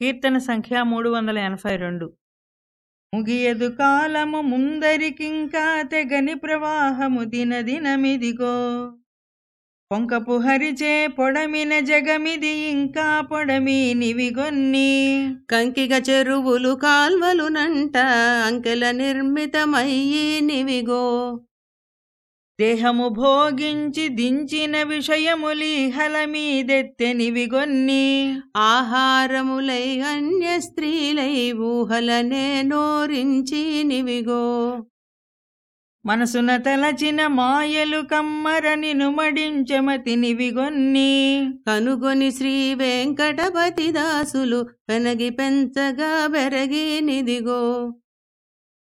కీర్తన సంఖ్య మూడు వందల ఎనభై రెండు. ముగియదు కాలము ముందరికింకా తెగని ప్రవాహము దినదినమిదిగో పొంకపు హరిచే పొడమిన జగమిది ఇంకా పొడమి నివిగొన్ని కంకిగ చెరువులు కాల్వలునంట అంకెల నిర్మితమయ్యి నివిగో దేహము భోగించి దించిన విషయములీహల మీదెత్తెనివిగొన్ని ఆహారములై అన్య స్త్రీలై ఊహలనే నోరించి నివిగో మనసున తలచిన మాయలు కమ్మరని నినుమడించమతి నివిగొన్ని కనుగొని శ్రీ వెంకటపతి దాసులు పెనగి పెంచగా బెరగి నిదిగో